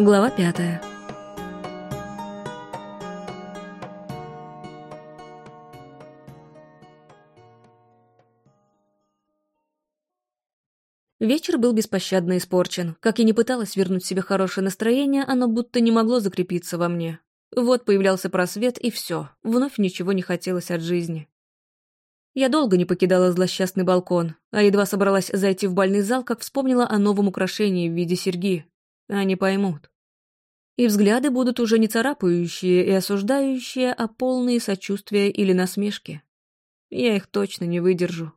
Глава пятая. Вечер был беспощадно испорчен. Как я не пыталась вернуть себе хорошее настроение, оно будто не могло закрепиться во мне. Вот появлялся просвет, и все. Вновь ничего не хотелось от жизни. Я долго не покидала злосчастный балкон, а едва собралась зайти в бальный зал, как вспомнила о новом украшении в виде серьги. Они поймут. И взгляды будут уже не царапающие и осуждающие, а полные сочувствия или насмешки. Я их точно не выдержу.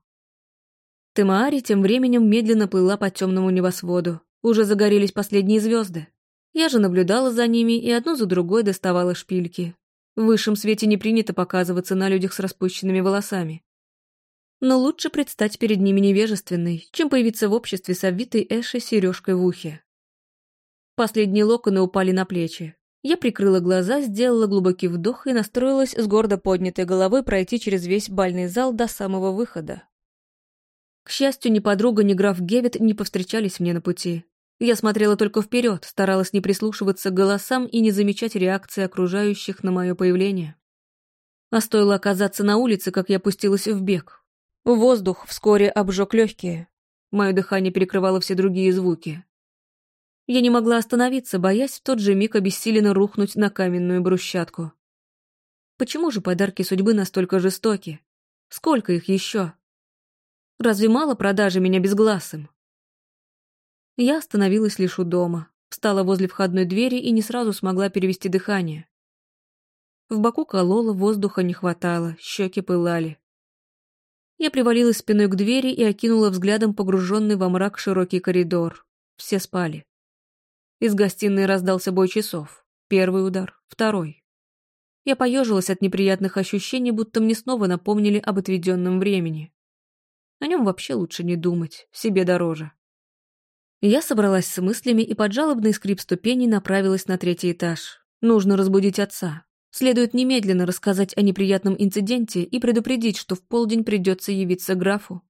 Темаари тем временем медленно плыла по темному небосводу. Уже загорелись последние звезды. Я же наблюдала за ними и одну за другой доставала шпильки. В высшем свете не принято показываться на людях с распущенными волосами. Но лучше предстать перед ними невежественной, чем появиться в обществе с обвитой Эши сережкой в ухе. Последние локоны упали на плечи. Я прикрыла глаза, сделала глубокий вдох и настроилась с гордо поднятой головой пройти через весь бальный зал до самого выхода. К счастью, ни подруга, ни граф Гевит не повстречались мне на пути. Я смотрела только вперед, старалась не прислушиваться к голосам и не замечать реакции окружающих на мое появление. А стоило оказаться на улице, как я пустилась в бег. Воздух вскоре обжег легкие. Мое дыхание перекрывало все другие звуки. Я не могла остановиться, боясь в тот же миг обессиленно рухнуть на каменную брусчатку. Почему же подарки судьбы настолько жестоки? Сколько их еще? Разве мало продажи меня безгласым? Я остановилась лишь у дома, встала возле входной двери и не сразу смогла перевести дыхание. В боку кололо, воздуха не хватало, щеки пылали. Я привалилась спиной к двери и окинула взглядом погруженный во мрак широкий коридор. Все спали. Из гостиной раздался бой часов. Первый удар, второй. Я поежилась от неприятных ощущений, будто мне снова напомнили об отведенном времени. О нем вообще лучше не думать, себе дороже. Я собралась с мыслями и под жалобный скрип ступеней направилась на третий этаж. Нужно разбудить отца. Следует немедленно рассказать о неприятном инциденте и предупредить, что в полдень придется явиться графу.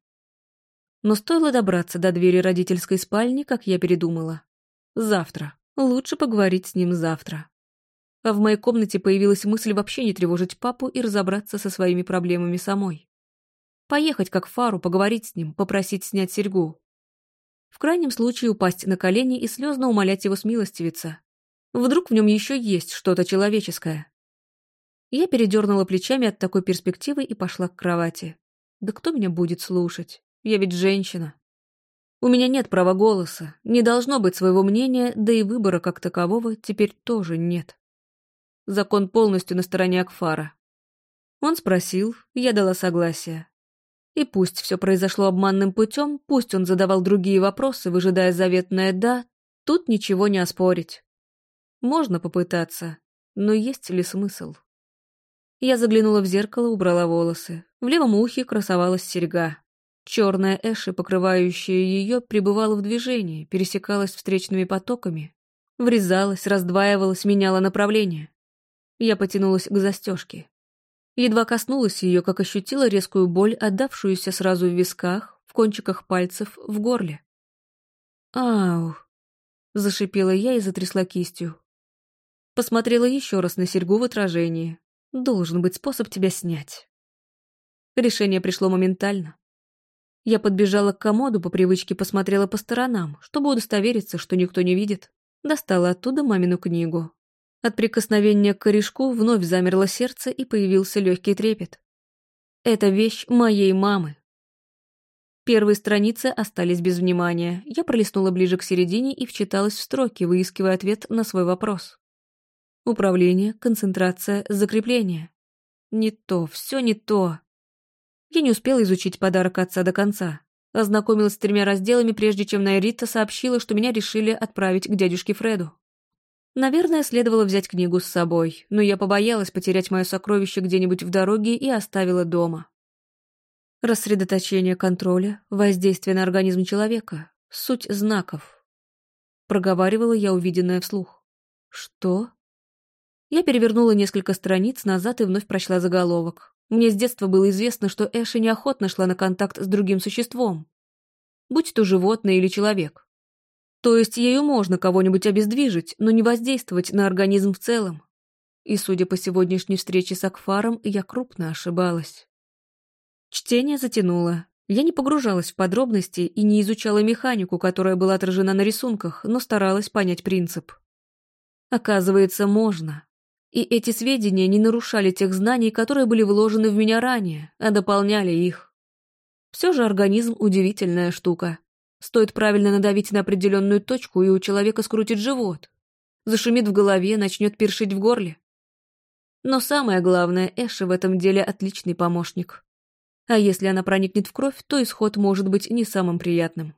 Но стоило добраться до двери родительской спальни, как я передумала. Завтра. Лучше поговорить с ним завтра. А в моей комнате появилась мысль вообще не тревожить папу и разобраться со своими проблемами самой. Поехать как Фару, поговорить с ним, попросить снять серьгу. В крайнем случае упасть на колени и слезно умолять его смилостивиться. Вдруг в нем еще есть что-то человеческое. Я передернула плечами от такой перспективы и пошла к кровати. Да кто меня будет слушать? Я ведь женщина. У меня нет права голоса, не должно быть своего мнения, да и выбора как такового теперь тоже нет. Закон полностью на стороне Акфара. Он спросил, я дала согласие. И пусть все произошло обманным путем, пусть он задавал другие вопросы, выжидая заветное «да», тут ничего не оспорить. Можно попытаться, но есть ли смысл? Я заглянула в зеркало, убрала волосы. В левом ухе красовалась серьга. Черная эши, покрывающая ее, пребывала в движении, пересекалась встречными потоками, врезалась, раздваивалась, меняла направление. Я потянулась к застежке. Едва коснулась ее, как ощутила резкую боль, отдавшуюся сразу в висках, в кончиках пальцев, в горле. «Ау!» — зашипела я и затрясла кистью. Посмотрела еще раз на серьгу в отражении. Должен быть способ тебя снять. Решение пришло моментально. Я подбежала к комоду, по привычке посмотрела по сторонам, чтобы удостовериться, что никто не видит. Достала оттуда мамину книгу. От прикосновения к корешку вновь замерло сердце и появился легкий трепет. Это вещь моей мамы. Первые страницы остались без внимания. Я пролистнула ближе к середине и вчиталась в строки, выискивая ответ на свой вопрос. Управление, концентрация, закрепление. Не то, все не то. Я не успела изучить подарок отца до конца. Ознакомилась с тремя разделами, прежде чем Найрита сообщила, что меня решили отправить к дядюшке Фреду. Наверное, следовало взять книгу с собой, но я побоялась потерять мое сокровище где-нибудь в дороге и оставила дома. Рассредоточение контроля, воздействие на организм человека, суть знаков. Проговаривала я увиденное вслух. Что? Я перевернула несколько страниц назад и вновь прочла заголовок. Мне с детства было известно, что Эша неохотно шла на контакт с другим существом, будь то животное или человек. То есть ею можно кого-нибудь обездвижить, но не воздействовать на организм в целом. И, судя по сегодняшней встрече с Акфаром, я крупно ошибалась. Чтение затянуло. Я не погружалась в подробности и не изучала механику, которая была отражена на рисунках, но старалась понять принцип. Оказывается, можно. И эти сведения не нарушали тех знаний, которые были вложены в меня ранее, а дополняли их. Все же организм – удивительная штука. Стоит правильно надавить на определенную точку, и у человека скрутит живот. Зашумит в голове, начнет першить в горле. Но самое главное, Эши в этом деле отличный помощник. А если она проникнет в кровь, то исход может быть не самым приятным.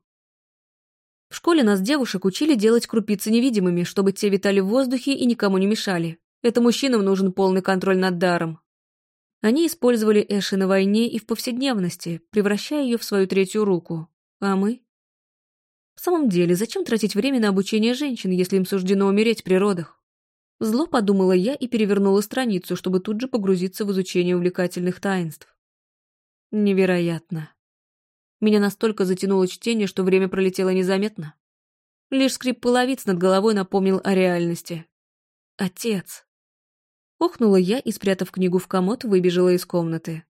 В школе нас, девушек, учили делать крупицы невидимыми, чтобы те витали в воздухе и никому не мешали. Это мужчинам нужен полный контроль над даром. Они использовали Эши на войне и в повседневности, превращая ее в свою третью руку. А мы? В самом деле, зачем тратить время на обучение женщин, если им суждено умереть при родах? Зло подумала я и перевернула страницу, чтобы тут же погрузиться в изучение увлекательных таинств. Невероятно. Меня настолько затянуло чтение, что время пролетело незаметно. Лишь скрип половиц над головой напомнил о реальности. Отец. Охнула я и, спрятав книгу в комод, выбежала из комнаты.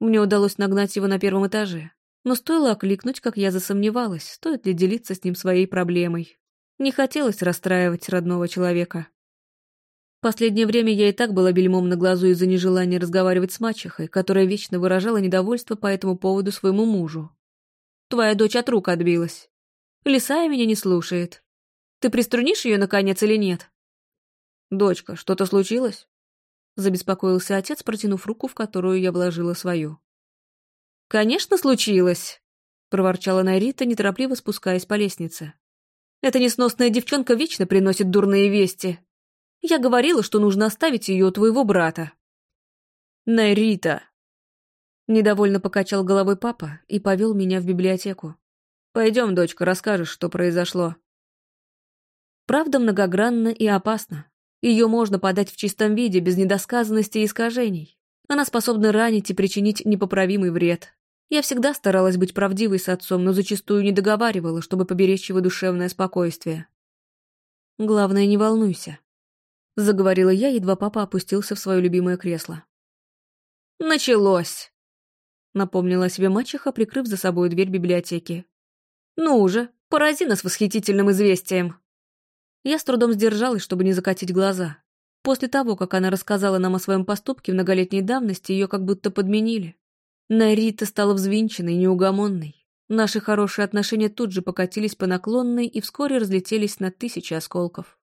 Мне удалось нагнать его на первом этаже, но стоило окликнуть, как я засомневалась, стоит ли делиться с ним своей проблемой. Не хотелось расстраивать родного человека. Последнее время я и так была бельмом на глазу из-за нежелания разговаривать с мачехой, которая вечно выражала недовольство по этому поводу своему мужу. «Твоя дочь от рук отбилась. Лисая меня не слушает. Ты приструнишь ее, наконец, или нет?» «Дочка, что-то случилось?» Забеспокоился отец, протянув руку, в которую я вложила свою. «Конечно, случилось!» — проворчала Найрита, неторопливо спускаясь по лестнице. «Эта несносная девчонка вечно приносит дурные вести. Я говорила, что нужно оставить ее у твоего брата». «Найрита!» Недовольно покачал головой папа и повел меня в библиотеку. «Пойдем, дочка, расскажешь, что произошло». Правда многогранна и опасна. Ее можно подать в чистом виде, без недосказанности и искажений. Она способна ранить и причинить непоправимый вред. Я всегда старалась быть правдивой с отцом, но зачастую не договаривала, чтобы поберечь его душевное спокойствие. «Главное, не волнуйся», — заговорила я, едва папа опустился в свое любимое кресло. «Началось!» — напомнила себе мачеха, прикрыв за собой дверь библиотеки. «Ну уже, порази нас восхитительным известием!» Я с трудом сдержалась, чтобы не закатить глаза. После того, как она рассказала нам о своем поступке многолетней давности, ее как будто подменили. Нарита стала взвинченной, неугомонной. Наши хорошие отношения тут же покатились по наклонной и вскоре разлетелись на тысячи осколков.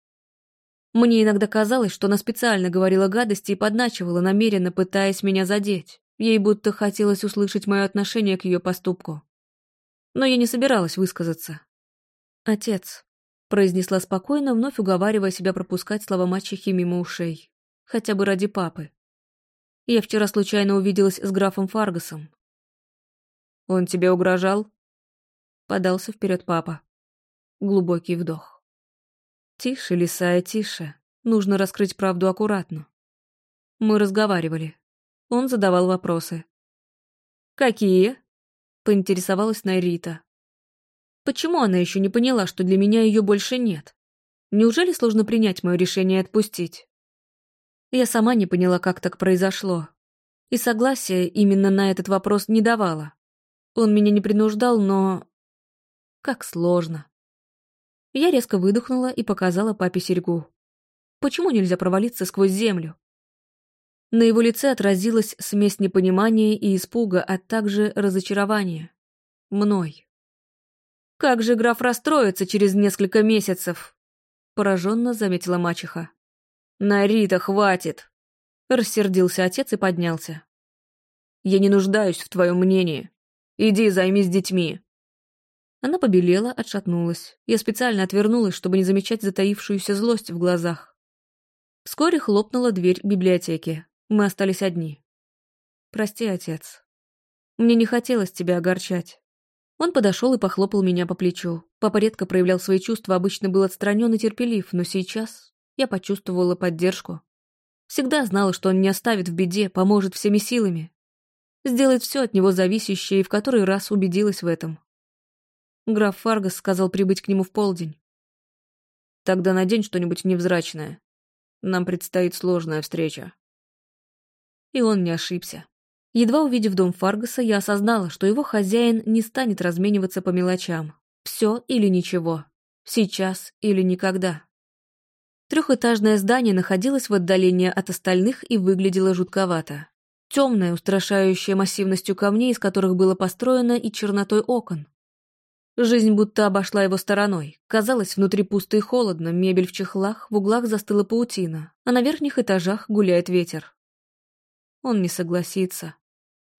Мне иногда казалось, что она специально говорила гадости и подначивала, намеренно пытаясь меня задеть. Ей будто хотелось услышать мое отношение к ее поступку. Но я не собиралась высказаться. «Отец», произнесла спокойно, вновь уговаривая себя пропускать слова мачехи мимо ушей. Хотя бы ради папы. Я вчера случайно увиделась с графом Фаргасом. «Он тебе угрожал?» Подался вперед папа. Глубокий вдох. «Тише, Лисая, тише. Нужно раскрыть правду аккуратно». Мы разговаривали. Он задавал вопросы. «Какие?» — поинтересовалась Найрита. Почему она еще не поняла, что для меня ее больше нет? Неужели сложно принять мое решение отпустить? Я сама не поняла, как так произошло. И согласия именно на этот вопрос не давала. Он меня не принуждал, но... Как сложно. Я резко выдохнула и показала папе серьгу. Почему нельзя провалиться сквозь землю? На его лице отразилась смесь непонимания и испуга, а также разочарования. Мной. «Как же граф расстроится через несколько месяцев?» Пораженно заметила мачеха. «Нарита, хватит!» Рассердился отец и поднялся. «Я не нуждаюсь в твоем мнении. Иди займись детьми». Она побелела, отшатнулась. Я специально отвернулась, чтобы не замечать затаившуюся злость в глазах. Вскоре хлопнула дверь библиотеки. Мы остались одни. «Прости, отец. Мне не хотелось тебя огорчать. Он подошел и похлопал меня по плечу. Папа редко проявлял свои чувства, обычно был отстранен и терпелив, но сейчас я почувствовала поддержку. Всегда знала, что он не оставит в беде, поможет всеми силами. Сделает все от него зависящее и в который раз убедилась в этом. Граф Фаргас сказал прибыть к нему в полдень. Тогда надень что-нибудь невзрачное. Нам предстоит сложная встреча. И он не ошибся. Едва увидев дом Фаргаса, я осознала, что его хозяин не станет размениваться по мелочам. Все или ничего. Сейчас или никогда. Трехэтажное здание находилось в отдалении от остальных и выглядело жутковато. Темное, устрашающее массивностью камней, из которых было построено, и чернотой окон. Жизнь будто обошла его стороной. Казалось, внутри пусто и холодно, мебель в чехлах, в углах застыла паутина, а на верхних этажах гуляет ветер. Он не согласится.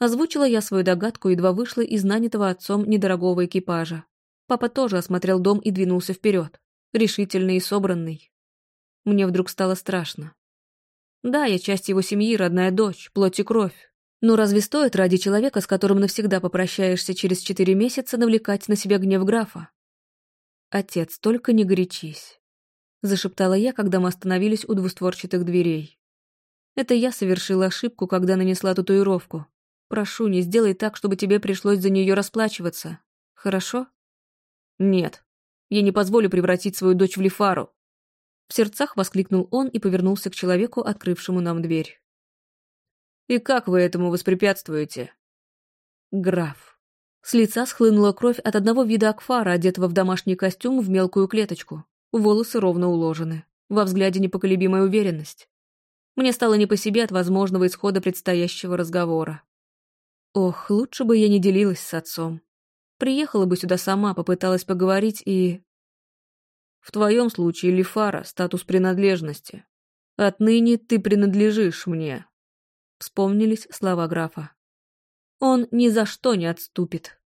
Озвучила я свою догадку, едва вышла из нанятого отцом недорогого экипажа. Папа тоже осмотрел дом и двинулся вперед, решительный и собранный. Мне вдруг стало страшно. Да, я часть его семьи, родная дочь, плоть и кровь. Но разве стоит ради человека, с которым навсегда попрощаешься через четыре месяца, навлекать на себя гнев графа? Отец, только не горячись. Зашептала я, когда мы остановились у двустворчатых дверей. Это я совершила ошибку, когда нанесла татуировку. Прошу, не сделай так, чтобы тебе пришлось за нее расплачиваться. Хорошо? Нет. Я не позволю превратить свою дочь в Лифару. В сердцах воскликнул он и повернулся к человеку, открывшему нам дверь. «И как вы этому воспрепятствуете?» Граф. С лица схлынула кровь от одного вида Акфара, одетого в домашний костюм в мелкую клеточку. Волосы ровно уложены. Во взгляде непоколебимая уверенность. Мне стало не по себе от возможного исхода предстоящего разговора. Ох, лучше бы я не делилась с отцом. Приехала бы сюда сама, попыталась поговорить и... В твоем случае, Лифара, статус принадлежности. Отныне ты принадлежишь мне. Вспомнились слова графа. Он ни за что не отступит.